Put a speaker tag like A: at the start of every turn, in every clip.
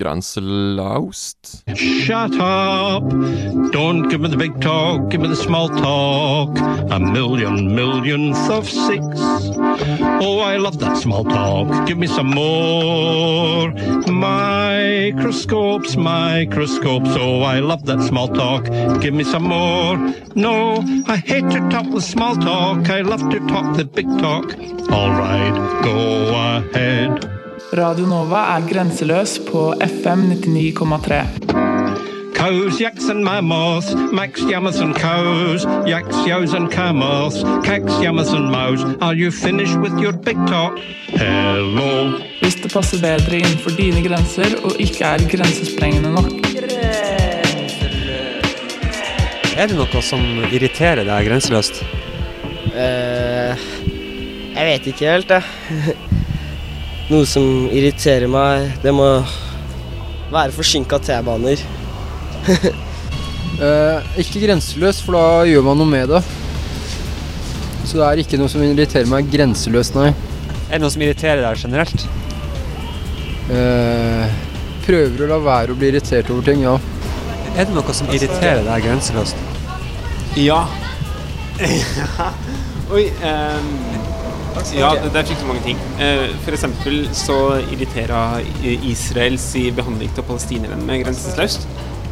A: Grenselaust.
B: Shut up. Don't give me the big talk, give me the small talk. A million millionth of six. Oh, I love that small talk. Give me some more. Microscopes, microscopes. Oh, I love that small talk. Give me some more. No, I hate to talk the small talk. I love to talk the big talk. All right, go ahead.
C: Radio Nova er grenseløs på FM 99,3.
B: Cows, yaks and mammals, Max, yammers and cows, yaks, yows and camels, cacks, yammers and mows. Are you finished with your big talk? Hello.
C: Hvis det passer bedre innenfor dine grenser og ikke er grensesprengende nok.
D: Er det noe som irriterer deg grenseløst?
E: Uh, jeg vet ikke helt, jeg. Noe som irriterer meg, det må være forsinka T-baner.
F: Eh, ikke grenseløs, for da gjør man noe med det. Så det er ikke noe som irriterer meg grenseløst, nei.
D: Er det noe som irriterer deg generelt?
F: Eh, prøver å la være å bli irritert over ting, ja.
D: Er det noe som irriterer deg grenseløst?
G: Ja. Oi. ehm, ja, det det er fryktelig mange ting. Eh, for eksempel så irriterer Israels behandling av palestinerne med grenseløst.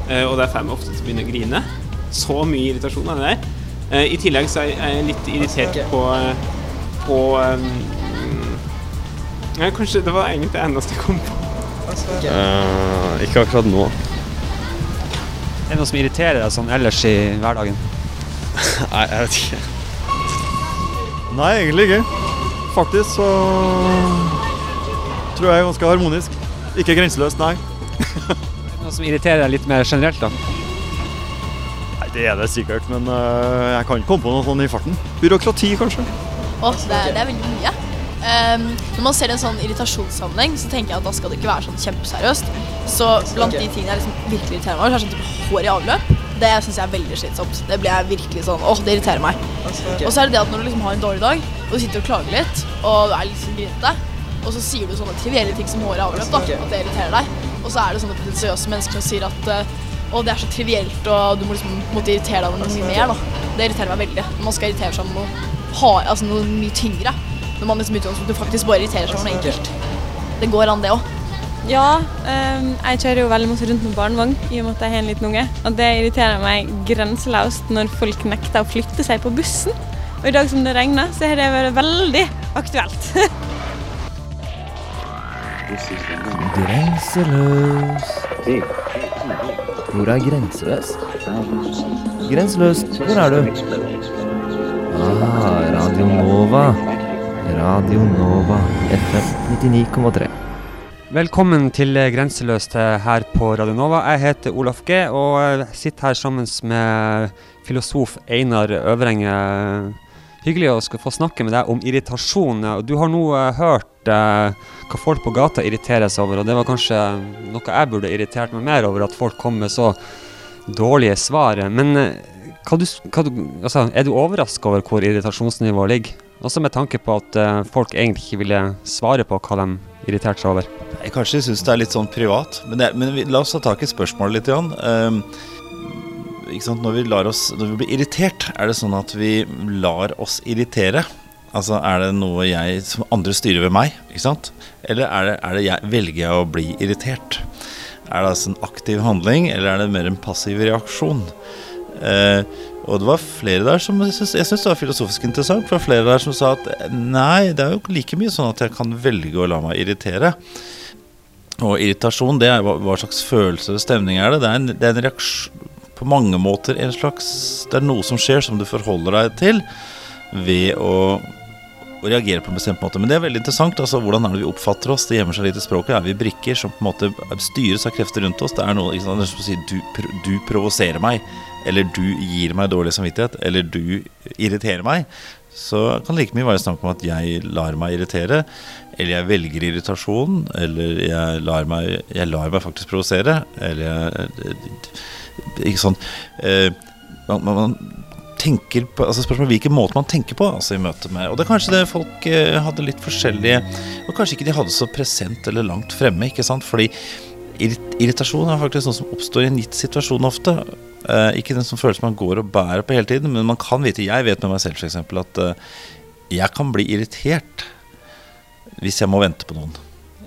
G: Eh, og det får meg ofte til å begynne å grine. Så mye irritasjon er det der. Eh, I tillegg så er jeg litt irritert på på ja, Kanskje det var egentlig det eneste jeg kom på.
D: Eh, ikke akkurat nå. Er det noe som irriterer deg sånn ellers i hverdagen?
H: Nei, jeg vet ikke. Nei, egentlig ikke. Faktisk så tror jeg er ganske harmonisk. Ikke grenseløst, nei.
D: Noe som irriterer deg litt mer generelt, da?
H: Nei, Det er det sikkert, men øh, jeg kan ikke komme på noe sånn i farten. Byråkrati, kanskje.
I: Åh, det, er, det er veldig mye. Ehm, når man ser en sånn irritasjonssammenheng, så tenker jeg at da skal det ikke være sånn kjempeseriøst. Så blant de tingene jeg liksom virkelig irriterer meg over, så er det sånn type hår i avløp. Det syns jeg er veldig slitsomt. Det blir jeg virkelig sånn Åh, det irriterer meg. Og så er det det at når du liksom har en dårlig dag, og du sitter og klager litt, og du er litt sånn grinete, og så sier du sånne trivielle ting som håret er avløpt, da, at det irriterer deg. Og så er det sånne pretensiøse mennesker som sier at eh, det er så trivielt, og du må liksom måtte irritere deg over noe mye mer, da. Det irriterer meg veldig. Man skal irritere seg over noe, har, altså noe mye tyngre. Når man liksom utgangspunktet faktisk bare irriterer seg over noe enkelt. Det går an, det òg.
J: Ja, ehm, jeg kjører jo veldig masse rundt med barnevogn i og med at jeg har en liten unge. Og det irriterer meg grenseløst når folk nekter å flytte seg på bussen. Og i dag som det regner, så har det vært veldig aktuelt.
K: Grenseløs. Hvor er grenseløs? Grenseløst, hvor er du? Ah, Radio Nova. Radio Nova, FM 99,3.
D: Velkommen til Grenseløst her på Radio Nova. Jeg heter Olaf G, og sitter her sammen med filosof Einar Øvrenge. Hyggelig å få snakke med deg om irritasjon. Du har nå eh, hørt eh, hva folk på gata irriterer seg over, og det var kanskje noe jeg burde irritert meg mer over, at folk kom med så dårlige svar. Men eh, du, du, altså, er du overraska over hvor irritasjonsnivået ligger? Også med tanke på at folk egentlig ikke ville svare på hva de irriterte seg over.
L: Jeg kanskje syns det er litt sånn privat, men, det, men vi, la oss ta tak i spørsmålet litt. Jan. Sant? Når, vi oss, når vi blir irritert, er det sånn at vi lar oss irritere? Altså Er det noe jeg, som andre styrer ved meg? Ikke sant? Eller er det, er det jeg, velger jeg å bli irritert? Er det altså en aktiv handling, eller er det mer en passiv reaksjon? Eh, og det var flere der som Jeg syns, var filosofisk interessant. For flere der som sa at nei, det er jo like mye sånn at jeg kan velge å la meg irritere. Og irritasjon, det er hva, slags følelse og stemning er det? Det er en, det er en reaksjon, på mange måter en slags Det er noe som skjer som du forholder deg til ved å, å reagere på en bestemt måte. Men det er veldig interessant. altså Hvordan er det vi oppfatter oss? Det gjemmer seg litt i språket. Er vi brikker som på en måte styres av krefter rundt oss? Det er noe som å si du, du provoserer meg, eller du gir meg dårlig samvittighet, eller du irriterer meg. Så kan like mye være snakk om at jeg lar meg irritere, eller jeg velger irritasjon, eller jeg lar meg, jeg lar meg faktisk provosere, eller jeg Ikke sånn eh, man, man tenker på altså Spørsmålet hvilken måte man tenker på altså i møte med Og det er kanskje det folk eh, hadde litt forskjellige Og kanskje ikke de hadde så present eller langt fremme, ikke sant? Fordi irritasjon er faktisk noe som oppstår i en gitt situasjon ofte. Eh, ikke den som føles man går og bærer på hele tiden, men man kan vite Jeg vet med meg selv f.eks. at uh, jeg kan bli irritert hvis jeg må vente på noen.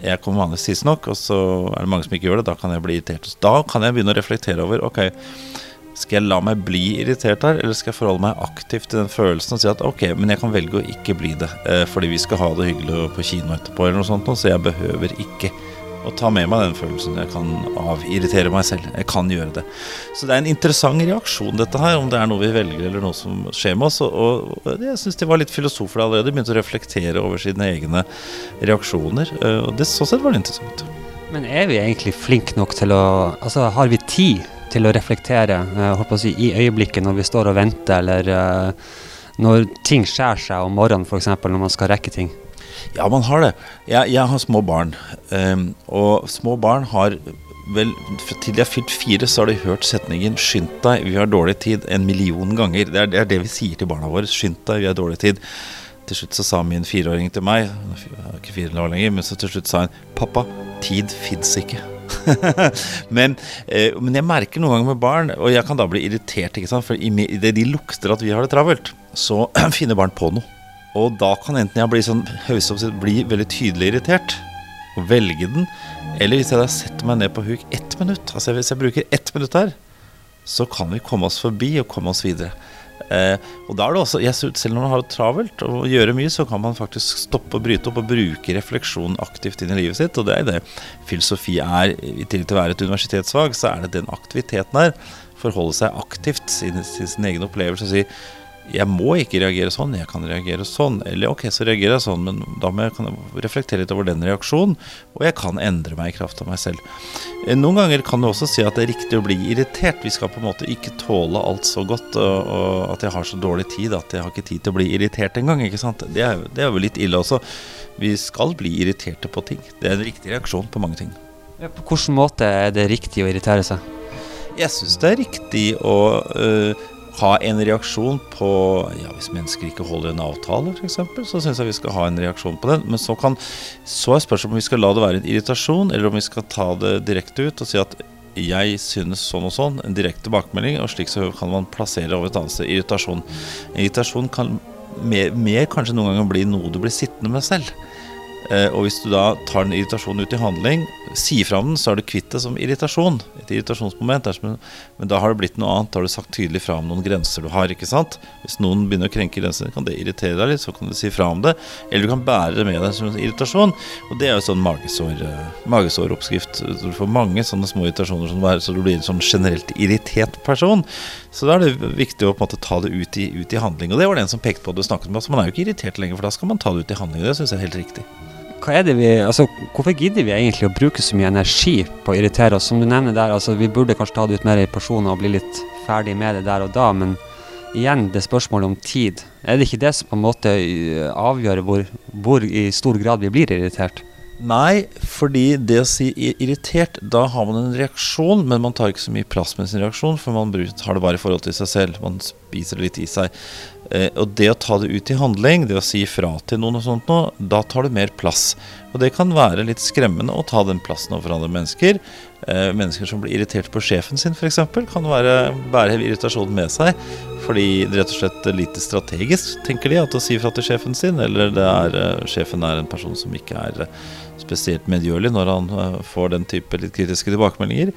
L: Jeg kommer vanligvis tidsnok, og så er det mange som ikke gjør det. Da kan jeg bli irritert. Da kan jeg begynne å reflektere over Ok, skal jeg la meg bli irritert her, eller skal jeg forholde meg aktivt til den følelsen og si at ok, men jeg kan velge å ikke bli det, uh, fordi vi skal ha det hyggelig på kino etterpå, eller noe sånt, så jeg behøver ikke å ta med meg den følelsen. Jeg kan avirritere meg selv. Jeg kan gjøre det. Så det er en interessant reaksjon, dette her, om det er noe vi velger eller noe som skjer med oss. Og, og jeg syns de var litt filosofer allerede. Begynte å reflektere over sine egne reaksjoner. eh, Og det sånn sett var det interessant.
D: Men er vi egentlig flinke nok til å Altså, har vi tid til å reflektere eh, holdt på å si, i øyeblikket når vi står og venter, eller eh, når ting skjærer seg om morgenen, f.eks., når man skal rekke ting?
L: Ja, man har det. Jeg, jeg har små barn. Um, og små barn har vel Til de har fylt fire, så har de hørt setningen 'Skynd deg, vi har dårlig tid' en million ganger. Det er, det er det vi sier til barna våre. 'Skynd deg, vi har dårlig tid'. Til slutt så sa min fireåring til meg Jeg er ikke fire år lenger, men så til slutt sa han 'Pappa, tid fins ikke'. men, eh, men jeg merker noen ganger med barn, og jeg kan da bli irritert, ikke sant? for idet de lukter at vi har det travelt, så finner barn på noe. Og da kan enten jeg bli sånn bli veldig tydelig irritert og velge den, eller hvis jeg da setter meg ned på huk ett minutt, altså hvis jeg bruker ett minutt her, så kan vi komme oss forbi og komme oss videre. Eh, og da er det også, jeg Selv når man har det travelt og gjør mye, så kan man faktisk stoppe og bryte opp og bruke refleksjon aktivt inn i livet sitt. Og det er det filosofi er. I tillegg til å være et universitetsfag, så er det den aktiviteten her. Forholde seg aktivt til, sin, sin egen opplevelse og si jeg må ikke reagere sånn, jeg kan reagere sånn. Eller ok, så reagerer jeg sånn, men da må jeg, jeg reflektere litt over den reaksjonen. Og jeg kan endre meg i kraft av meg selv. Eh, Noen ganger kan du også si at det er riktig å bli irritert. Vi skal på en måte ikke tåle alt så godt, og, og at jeg har så dårlig tid at jeg har ikke tid til å bli irritert engang. Det er, det er jo litt ille også. Vi skal bli irriterte på ting. Det er en riktig reaksjon på mange ting.
D: På hvilken måte er det riktig å irritere seg?
L: Jeg syns det er riktig å øh, ha en reaksjon på ja, Hvis mennesker ikke holder en avtale, f.eks., så syns jeg vi skal ha en reaksjon på den. Men så, kan, så er spørsmålet om vi skal la det være en irritasjon, eller om vi skal ta det direkte ut og si at jeg synes sånn og sånn. En direkte tilbakemelding, og slik så kan man plassere over et annet sted irritasjon. Irritasjon kan mer, mer kanskje noen ganger bli noe du blir sittende med selv. Eh, og hvis du da tar den irritasjonen ut i handling, sier fra om den, så er du kvitt det som irritasjon. Et irritasjonsmoment. Men da har det blitt noe annet. Da har du sagt tydelig fra om noen grenser du har. ikke sant? Hvis noen begynner å krenke grenser, kan det irritere deg litt, så kan du si fra om det. Eller du kan bære det med deg som en irritasjon. Og det er jo sånn magesår, eh, magesåroppskrift. Du får mange sånne små irritasjoner som er, så du blir en sånn generelt irritert person. Så da er det viktig å på en måte ta det ut i, ut i handling. Og det var det en som pekte på det du snakket med så Man er jo ikke irritert lenger, for da skal man ta det ut i handling. Det syns jeg er helt riktig.
D: Vi, altså, hvorfor gidder vi egentlig å bruke så mye energi på å irritere oss? Som du nevner der, altså, vi burde kanskje ta det ut mer i personer og bli litt ferdig med det der og da, men igjen det spørsmålet om tid. Er det ikke det som på en måte øh, avgjør hvor, hvor i stor grad vi blir irritert?
L: Nei, fordi det å si irritert, da har man en reaksjon, men man tar ikke så mye plass med sin reaksjon, for man har det bare i forhold til seg selv. Man spiser det litt i seg. Eh, og det å ta det ut i handling, det å si fra til noen og sånt noe, da tar du mer plass. Og det kan være litt skremmende å ta den plassen overfor andre mennesker. Eh, mennesker som blir irritert på sjefen sin, f.eks., kan være, bære irritasjonen med seg. Fordi det rett og slett er lite strategisk, tenker de, at å si fra til sjefen sin. Eller det er, eh, sjefen er en person som ikke er spesielt medgjørlig når han eh, får den type litt kritiske tilbakemeldinger.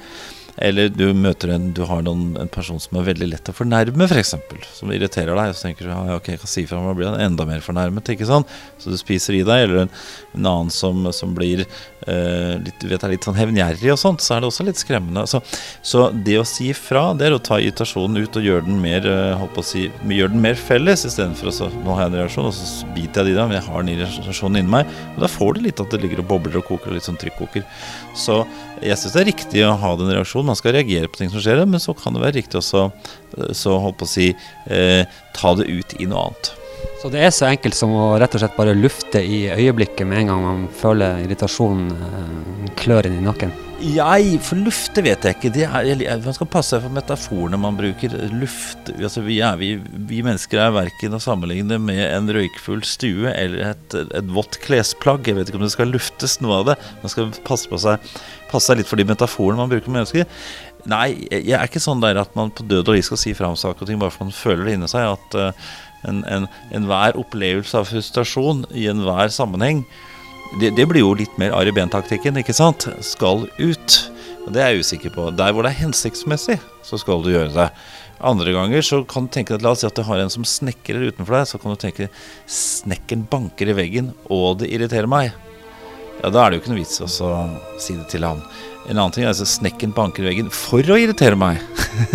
L: Eller du møter en Du har noen, en person som er veldig lett å fornærme, f.eks. Som irriterer deg. Og så tenker du ja, ok, jeg kan si fra om å bli enda mer fornærmet. Ikke sant? Så du spiser i deg. Eller en, en annen som, som blir eh, litt, du vet, er litt sånn hevngjerrig og sånt. Så er det også litt skremmende. Så, så det å si fra, det er å ta irritasjonen ut og gjøre den mer eh, holdt på å si, gjøre den mer felles, istedenfor å så Nå har jeg en reaksjon, og så biter jeg det i deg, men jeg har den irritasjonen inni meg. Og da får du litt at det ligger og bobler og koker, og litt sånn trykkoker. Så jeg syns det er riktig å ha den reaksjonen. Man skal reagere på ting som skjer, men så kan det være riktig også så holdt på å si eh, ta det ut i noe annet.
D: Så det er så enkelt som å rett og slett bare lufte i øyeblikket med en gang man føler irritasjonen eh, klør inn i nakken?
L: Nei, for lufte vet jeg ikke. Er, man skal passe seg for metaforene man bruker. Luft altså vi, er, vi, vi, mennesker er verken å sammenligne med en røykfull stue eller et, et vått klesplagg. Jeg vet ikke om det skal luftes noe av det. Man skal passe, på seg, passe seg litt for de metaforene man bruker med mennesker. Nei, jeg er ikke sånn der at man på død og liv skal si fram saker og ting bare for man føler det inni seg. At uh, enhver en, en opplevelse av frustrasjon i enhver sammenheng det, det, blir jo litt mer Ari Behn-taktikken, ikke sant? Skal ut. Og det er jeg usikker på. Der hvor det er hensiktsmessig, så skal du gjøre det. Andre ganger så kan du tenke deg, La oss si at du har en som snekrer utenfor deg. Så kan du tenke snekkeren banker i veggen, og det irriterer meg. Ja, Da er det jo ikke noe vits å si det til han. En annen ting er altså snekken banker i veggen for å irritere meg.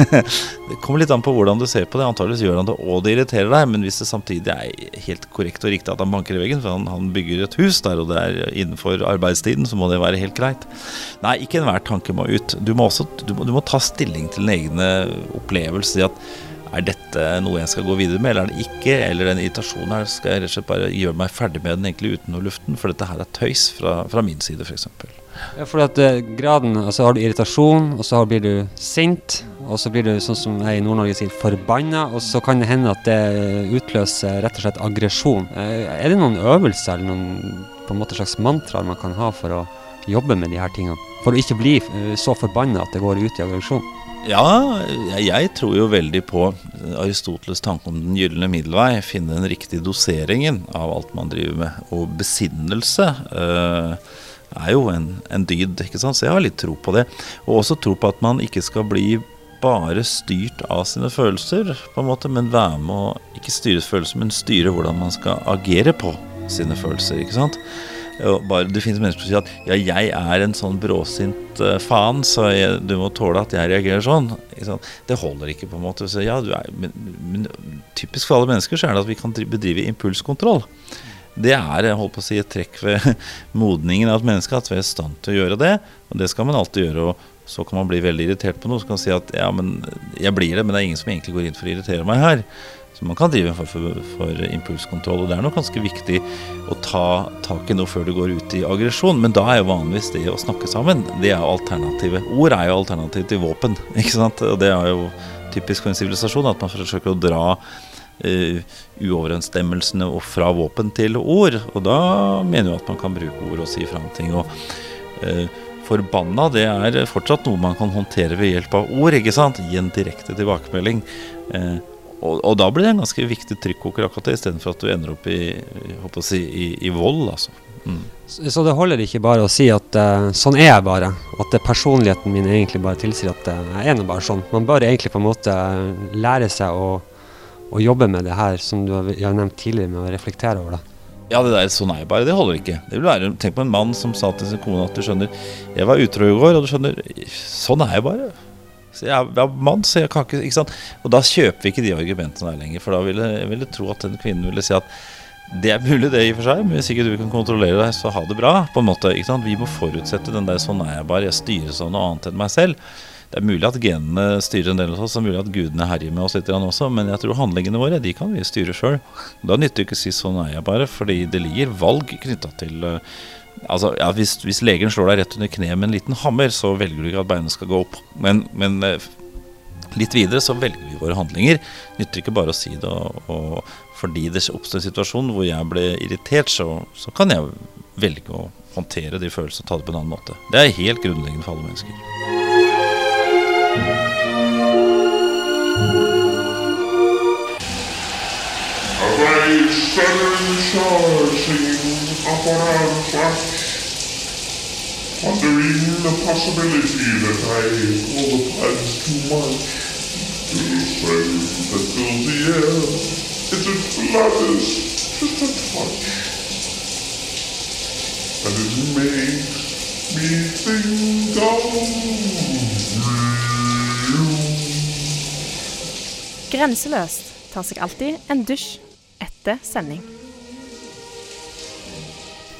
L: det kommer litt an på hvordan du ser på det. Antakeligvis gjør han det og det irriterer deg, men hvis det samtidig er helt korrekt og riktig at han banker i veggen, for han, han bygger et hus der, og det er innenfor arbeidstiden, så må det være helt greit. Nei, ikke enhver tanke må ut. Du må også du må, du må ta stilling til din egne opplevelse. Si at er dette noe jeg skal gå videre med, eller er det ikke? Eller den irritasjonen her, skal jeg rett og slett bare gjøre meg ferdig med den egentlig uten noe luften? For dette her er tøys fra, fra min side, f.eks.
D: Ja, fordi at uh, graden, altså har du irritasjon, og så blir du sint, og så blir du sånn som jeg i Nord-Norge sier, forbanna, og så kan det hende at det utløser rett og slett aggresjon. Uh, er det noen øvelser eller noen på en måte slags mantraer man kan ha for å jobbe med de her tingene? For å ikke bli uh, så forbanna at det går ut i aggresjon?
L: Ja, jeg tror jo veldig på Aristoteles tanke om den gylne middelvei. Finne den riktige doseringen av alt man driver med. Og besinnelse. Uh, er jo en, en dyd, ikke sant? så jeg har litt tro på det. Og også tro på at man ikke skal bli bare styrt av sine følelser, på en måte, men være med å ikke styre følelser, men styre hvordan man skal agere på sine følelser. ikke sant? Bare, det finnes mennesker som sier at ja, jeg er en sånn bråsint uh, faen, så jeg, du må tåle at jeg reagerer sånn. Det holder ikke, på en måte. Så, ja, er, men, men, typisk for alle mennesker så er det at vi kan bedrive impulskontroll. Det er holdt på å si, et trekk ved modningen av et menneske at vi er i stand til å gjøre det. Og det skal man alltid gjøre. og Så kan man bli veldig irritert på noe. Så kan man si at ja, men jeg blir det, men det er ingen som egentlig går inn for å irritere meg her. Så man kan drive for, for, for impulskontroll. Og det er nok ganske viktig å ta tak i noe før du går ut i aggresjon. Men da er jo vanligvis det å snakke sammen, det er jo alternativet. Ord er jo alternativ til våpen. ikke sant? Og det er jo typisk for en sivilisasjon at man forsøker å dra uh, uoverensstemmelsene og fra våpen til ord. Og da mener jeg at man kan bruke ord og si fra ting. Og uh, forbanna, det er fortsatt noe man kan håndtere ved hjelp av ord. ikke sant? Gi en direkte tilbakemelding. Uh, og, og, da blir det en ganske viktig trykkoker akkurat det, istedenfor at du ender opp i, si, i, i vold. altså. Mm.
D: Så, så, det holder ikke bare å si at uh, sånn er jeg bare, At at personligheten min egentlig bare tilsier at uh, jeg er nå bare sånn. Man bør egentlig på en måte lære seg å å jobbe med det her, som du har, nevnt tidligere, med å reflektere over det?
L: Ja, det der sånn er bare, det holder ikke. Det vil være, Tenk på en mann som sa til sin kone at du skjønner, jeg var utro i går, og du skjønner, sånn er jeg bare. Så jeg er mann, så jeg kan ikke Ikke sant. Og da kjøper vi ikke de argumentene der lenger, for da ville jeg ville tro at den kvinnen ville si at det er mulig, det i og for seg, men hvis ikke du kan kontrollere deg, så ha det bra. på en måte, ikke sant? Vi må forutsette den der 'sånn er jeg bare', jeg styres av noe annet enn meg selv. Det er mulig at genene styrer en del av oss, det er mulig at gudene herjer med oss litt også, men jeg tror handlingene våre de kan vi styre sjøl. Da nytter det ikke å si 'sånn er jeg bare', fordi det ligger valg knytta til uh, Altså, ja, hvis, hvis, legen slår deg rett under kneet med en liten hammer, så velger du ikke at beinet skal gå opp. Men, men uh, litt videre så velger vi våre handlinger. Nytter ikke bare å si det. Og, og fordi det oppstår en situasjon hvor jeg ble irritert, så, så kan jeg velge å håndtere de følelsene og ta det på en annen måte. Det er helt grunnleggende for alle mennesker.
M: And it makes me think of
N: Grenseløst tar seg alltid en dusj etter sending.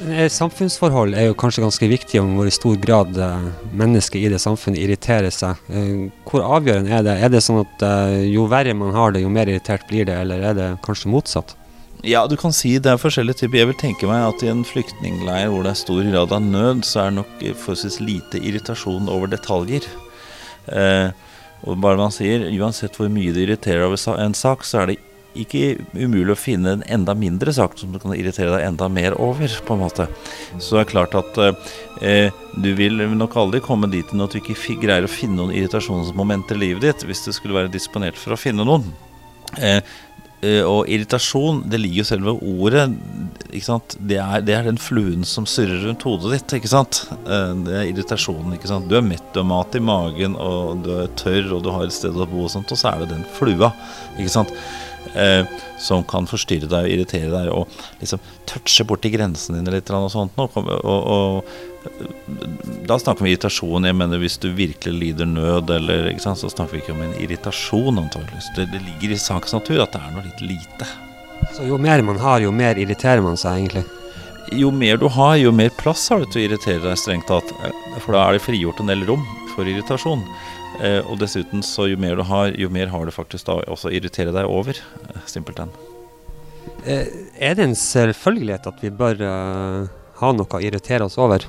D: Eh, Samfunnsforhold er jo kanskje ganske viktig om hvor i stor grad eh, mennesker i det samfunnet irriterer seg. Eh, Hvor avgjørende er det? Er det sånn at jo verre man har det, jo mer irritert blir det, eller er det kanskje motsatt?
L: Ja, du kan si det er forskjellige typer. Jeg vil tenke meg at i en flyktningleir hvor det er stor grad av nød, så er det nok forholdsvis lite irritasjon over detaljer. Eh, og bare man sier, uansett hvor mye det irriterer over en sak, så er det ikke umulig å finne en enda mindre sak som du kan irritere deg enda mer over, på en måte. Så det er klart at eh, du vil nok aldri komme dit hen at du ikke greier å finne noen irritasjonsmomenter i livet ditt, hvis du skulle være disponert for å finne noen. Eh, og irritasjon, det ligger jo selve ordet ikke sant? Det, er, det er den fluen som surrer rundt hodet ditt. ikke sant? Eh, det er irritasjonen. ikke sant? Du er mett, du har mat i magen, og du er tørr, og du har et sted å bo, og sånt, og så er det den flua. ikke sant? Eh, som kan forstyrre deg og irritere deg og liksom touche borti grensene dine litt. Og sånt, og, og, og da snakker vi irritasjon. Jeg mener Hvis du virkelig lider nød, eller, sant, så snakker vi ikke om en irritasjon. antakeligvis. Det, det ligger i sakens natur at det er noe litt lite.
D: Så jo mer man har, jo mer irriterer man seg egentlig.
L: Jo mer du har, jo mer plass har du til å irritere deg, strengt tatt. For da er det frigjort en del rom for irritasjon. Eh, og dessuten, så jo mer du har, jo mer har du faktisk da også å irritere deg over. eh, Simpelthen.
D: Eh, er det en selvfølgelighet at vi bør eh, ha noe å irritere oss over?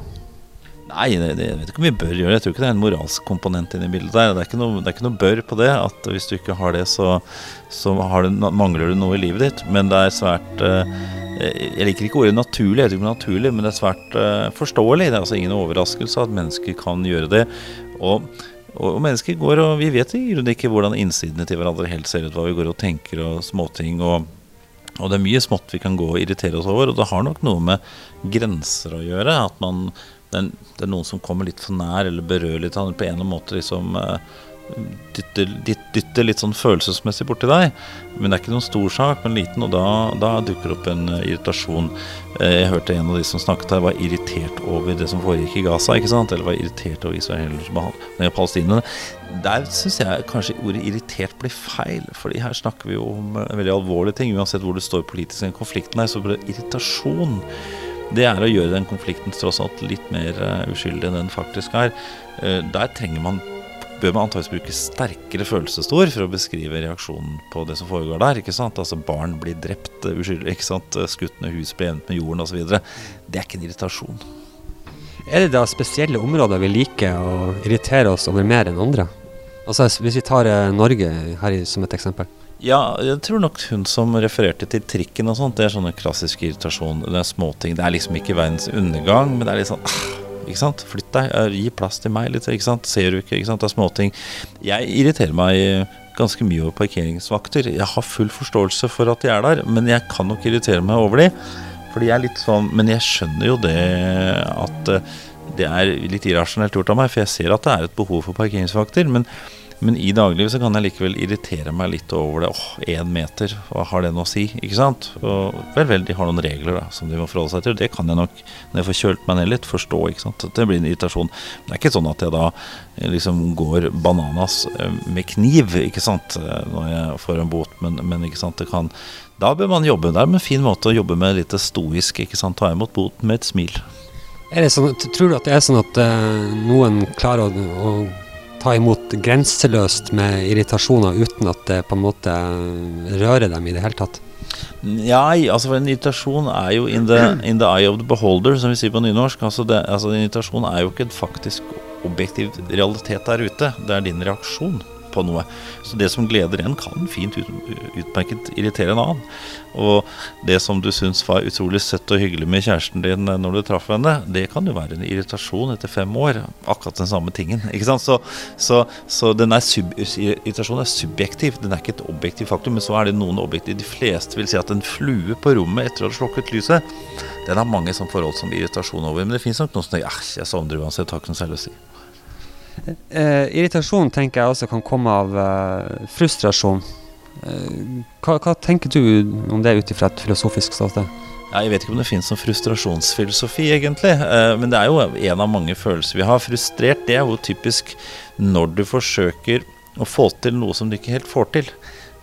L: Nei, det, det, jeg vet ikke om vi bør gjøre det. Jeg tror ikke det er en moralsk komponent inni bildet der. Det er, ikke noe, det er ikke noe bør på det. At hvis du ikke har det, så, så har du, mangler du noe i livet ditt. Men det er svært eh, Jeg liker ikke ordet naturlig, jeg vet ikke om det er naturlig, men det er svært eh, forståelig. Det er altså ingen overraskelse at mennesker kan gjøre det. Og, og, mennesker går og Vi vet i grunnen ikke hvordan innsidene til hverandre helt ser ut, hva vi går og tenker og småting. og og det er mye smått vi kan gå og irritere oss over, og det har nok noe med grenser å gjøre. At man, det, er, noen som kommer litt for nær eller berører litt, på en eller annen måte liksom eh, dytter, dytt- dytter litt sånn følelsesmessig borti deg. Men det er ikke noen stor sak, men liten, og da, da dukker det opp en eh, irritasjon. Eh, Jeg hørte en av de som snakket her, var irritert over det som foregikk i Gaza, ikke sant? Eller var irritert over israelerne av palestinerne. Der syns jeg kanskje ordet 'irritert' blir feil, fordi her snakker vi jo om eh, veldig alvorlige ting. Uansett hvor det står politisk i den konflikten her, så blir det irritasjon. Det er å gjøre den konflikten tross alt litt mer uskyldig enn den faktisk er. Der trenger man bør man antakeligvis bruke sterkere følelsesord for å beskrive reaksjonen på det som foregår der. ikke sant? Altså Barn blir drept eh, uskyldig, ikke sant? Eh, skutt ned hus blir jevnt med jorden osv. Det er ikke en irritasjon.
D: Er det da spesielle områder vi liker å irritere oss over mer enn andre? Altså Hvis vi tar eh, Norge her som et eksempel.
L: Ja, jeg tror nok hun som refererte til trikken og sånt, det er sånne klassiske irritasjon. Det er småting. Det er liksom ikke verdens undergang, men det er litt sånn ah, Ikke sant? Flytt deg. Gi plass til meg litt. Ikke sant? Ser du ikke? Ikke sant? Det er småting. Jeg irriterer meg ganske mye over parkeringsvakter. Jeg har full forståelse for at de er der, men jeg kan nok irritere meg over de. Fordi jeg er litt sånn Men jeg skjønner jo det at eh, det er litt irrasjonelt gjort av meg, for jeg ser at det er et behov for parkeringsvakter. Men, men i dagliglivet så kan jeg likevel irritere meg litt over det. Åh, én meter, hva har det noe å si? Ikke sant? Og vel, vel, de har noen regler da, som de må forholde seg til. Det kan jeg nok, når jeg får kjølt meg ned litt, forstå. ikke sant? Det blir en irritasjon. Men det er ikke sånn at jeg da eh, liksom går bananas eh, med kniv, ikke sant, eh, når jeg får en bot. Men, men ikke sant, det kan Da bør man jobbe. Det er en fin måte å jobbe med litt stoisk, ikke sant. Ta imot boten med et smil.
D: Sånn, tror du at det er sånn at uh, noen klarer å, å ta imot grenseløst med irritasjoner uten at det på en måte eh, rører dem i det hele tatt?
L: Nei, altså for en irritasjon er jo in the, in the eye of the beholder, som vi sier på nynorsk. Altså, det, altså En irritasjon er jo ikke en faktisk objektiv realitet der ute. Det er din reaksjon. På noe. Så det som gleder en, kan fint utmerket irritere en annen. Og det som du syns var utrolig søtt og hyggelig med kjæresten din eh, når du traff henne, det kan jo være en irritasjon etter fem år. Akkurat den samme tingen. ikke sant? Så, så, så den er sub, irritasjonen er subjektiv, den er ikke et objektivt faktum. Men så er det noen objektiv. De fleste vil si at en flue på rommet etter å ha slukket lyset, den har mange sånne forhold som irritasjon over. Men det fins nok noen som tenker at jeg sovner uansett, har ikke noe særlig å si.
D: Eh, irritasjon tenker jeg også kan komme av eh, frustrasjon. Eh, hva, hva tenker du om det ut ifra et filosofisk ståsted?
L: Ja, jeg vet ikke om det finnes noen frustrasjonsfilosofi, egentlig. Eh, men det er jo en av mange følelser vi har. Frustrert, det er jo typisk når du forsøker å få til noe som du ikke helt får til.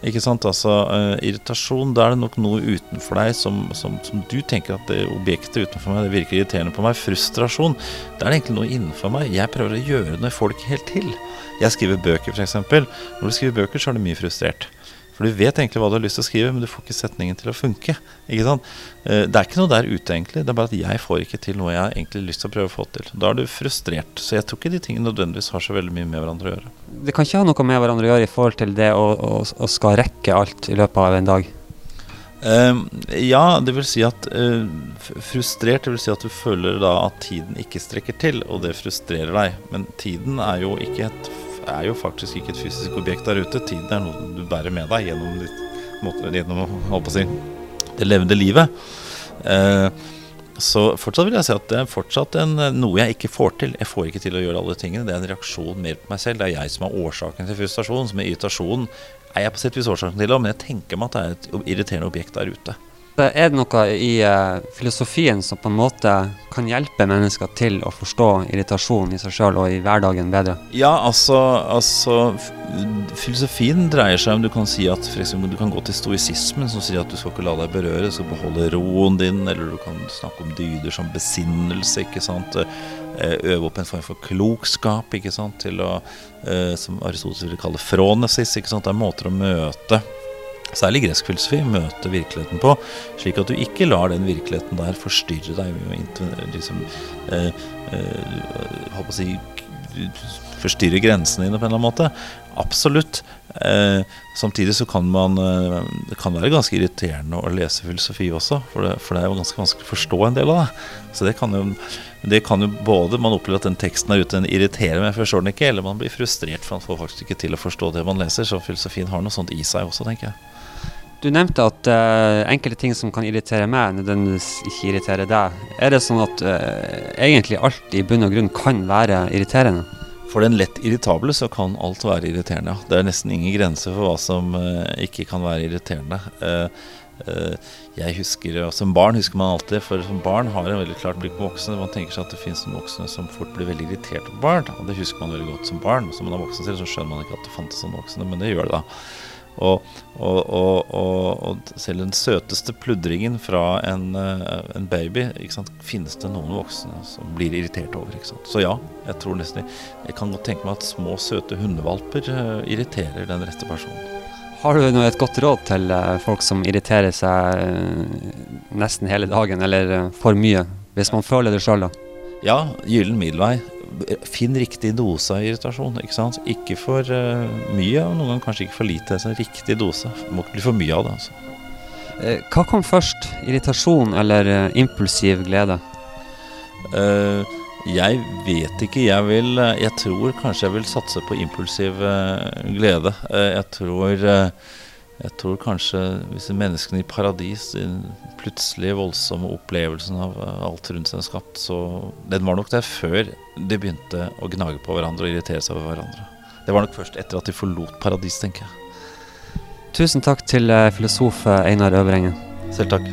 L: Ikke sant? Altså, uh, irritasjon, da er det nok noe utenfor deg som, som, som du tenker at det objektet utenfor meg det virker irriterende på meg. Frustrasjon, da er det egentlig noe innenfor meg. Jeg prøver å gjøre det ikke helt til. Jeg skriver bøker, f.eks. Når du skriver bøker, så er du mye frustrert. For du vet egentlig hva du har lyst til å skrive, men du får ikke setningen til å funke. Ikke sant? Eh, Det er ikke noe der ute, egentlig. Det er bare at jeg får ikke til noe jeg har egentlig lyst til å prøve å få til. Da er du frustrert. Så jeg tror ikke de tingene nødvendigvis har så veldig mye med hverandre å gjøre.
D: Det kan ikke ha noe med hverandre å gjøre i forhold til det å, å, å skal rekke alt i løpet av en dag.
L: Uh, ja, det vil si at uh, frustrert, det vil si at du føler da at tiden ikke strekker til, og det frustrerer deg. Men tiden er jo, ikke et, er jo faktisk ikke et fysisk objekt der ute. Tiden er noe du bærer med deg gjennom, ditt, måte, gjennom si, det levende livet. Eh, så fortsatt vil jeg si at det er fortsatt en, noe jeg ikke får til. Jeg får ikke til å gjøre alle tingene. Det er en reaksjon mer på meg selv. Det er jeg som er årsaken til frustrasjon. Som er irritasjonen er jeg på sett vis årsaken til det, men jeg tenker meg at det er et irriterende objekt der ute.
D: Er det noe i eh, filosofien som på en måte kan hjelpe mennesker til å forstå irritasjon i seg sjøl og i hverdagen bedre?
L: Ja, altså, altså Filosofien dreier seg om du kan si at for eksempel, du kan gå til stoisismen, som sier at du skal ikke la deg berøre, du skal beholde roen din, eller du kan snakke om dyder som besinnelse, ikke sant. Eh, Øve opp en form for klokskap, ikke sant, til å, eh, som Aristoteles ville kalle fronesis, ikke sant. Det er måter å møte særlig gresk filosofi, møte virkeligheten på, slik at du ikke lar den virkeligheten der forstyrre deg liksom, eh, eh, si forstyrre grensene dine på en eller annen måte. Absolutt. Eh, samtidig så kan man eh, Det kan være ganske irriterende å lese filosofi også, for det, for det er jo ganske vanskelig å forstå en del av det. Så det kan jo, det kan jo både man opplever at den teksten er ute, den irriterer meg, jeg forstår den ikke, eller man blir frustrert for man får faktisk ikke til å forstå det man leser. Så filosofien har noe sånt i seg også, tenker jeg.
D: Du nevnte at uh, enkelte ting som kan irritere meg, nødvendigvis ikke irriterer deg. Er det sånn at uh, egentlig alt i bunn og grunn kan være irriterende?
L: For den lett irritable så kan alt være irriterende. Det er nesten ingen grense for hva som uh, ikke kan være irriterende. Jeg husker, Som barn husker man alltid, for som barn har en veldig klart blikk på voksne. Man tenker seg at det finnes noen voksne som fort blir veldig irritert på barn. Og det husker man veldig godt som barn. Som man er voksen selv, så skjønner man ikke at det fantes sånne voksne, men det gjør det da. Og, og, og, og, selv den søteste pludringen fra en, eh, en baby finnes det noen voksne som blir irritert over. Så ja, jeg tror nesten Jeg kan godt tenke meg at små, søte hundevalper eh, irriterer den rette personen.
D: Har du noe et godt råd til eh, folk som irriterer seg nesten hele dagen, eller for mye, hvis man føler det sjøl, da?
L: Ja, gyllen middelvei. Finn riktig dose av irritasjon. Ikke sant? Ikke for eh, mye, og noen ganger kanskje ikke for lite. Så en riktig dose. Det må ikke bli for mye av det. altså.
D: Eh, Hva kom først? Irritasjon eller eh, impulsiv glede?
L: Jeg vet ikke. Jeg vil Jeg tror kanskje jeg vil satse på impulsiv glede. Jeg tror Jeg tror kanskje hvis menneskene i paradis Den plutselige voldsomme opplevelsen av eh, alt rundt seg skapt, så Den var nok der før de begynte å gnage på hverandre og irritere seg over hverandre. Det var nok først etter at de forlot paradis, tenker jeg.
D: Tusen takk til eh, filosof eh, Einar Øvrengen.
L: Selv takk.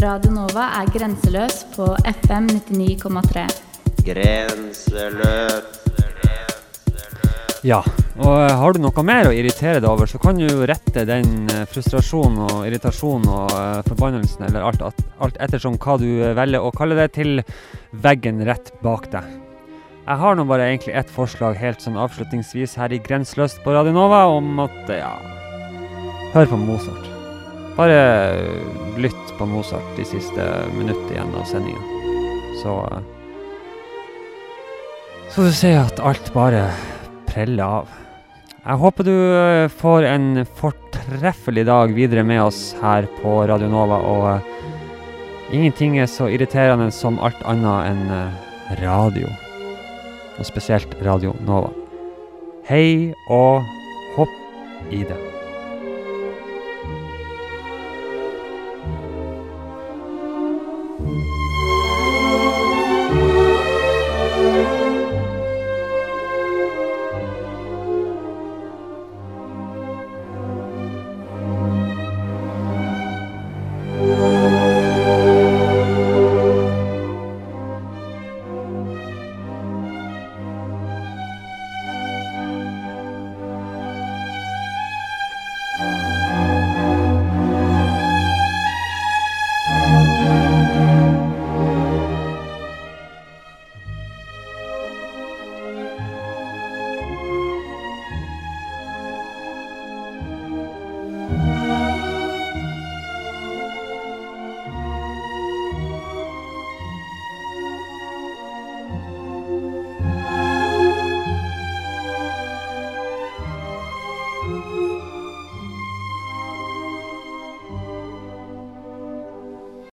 O: Radio Nova er grenseløs på FM 99,3.
P: Grenseløs. Grenseløs.
D: Ja, og eh, har du noe mer å irritere deg over, så kan du rette den eh, frustrasjonen og irritasjonen og eh, forbannelsen, eller alt, alt, ettersom hva du velger å kalle det, til veggen rett bak deg. Jeg har nå bare egentlig ett forslag helt sånn avslutningsvis her i Grenseløst på Radio Nova om at, ja Hør på Mozart. Bare lytt på Mozart de siste minuttene igjen av sendinga. Så Så du ser at alt bare preller av. Jeg håper du eh, får en fortreffelig dag videre med oss her på Radio Nova, og eh, ingenting er så irriterende som alt annet enn eh, radio. Og spesielt Radio Nova. Hei og hopp i det.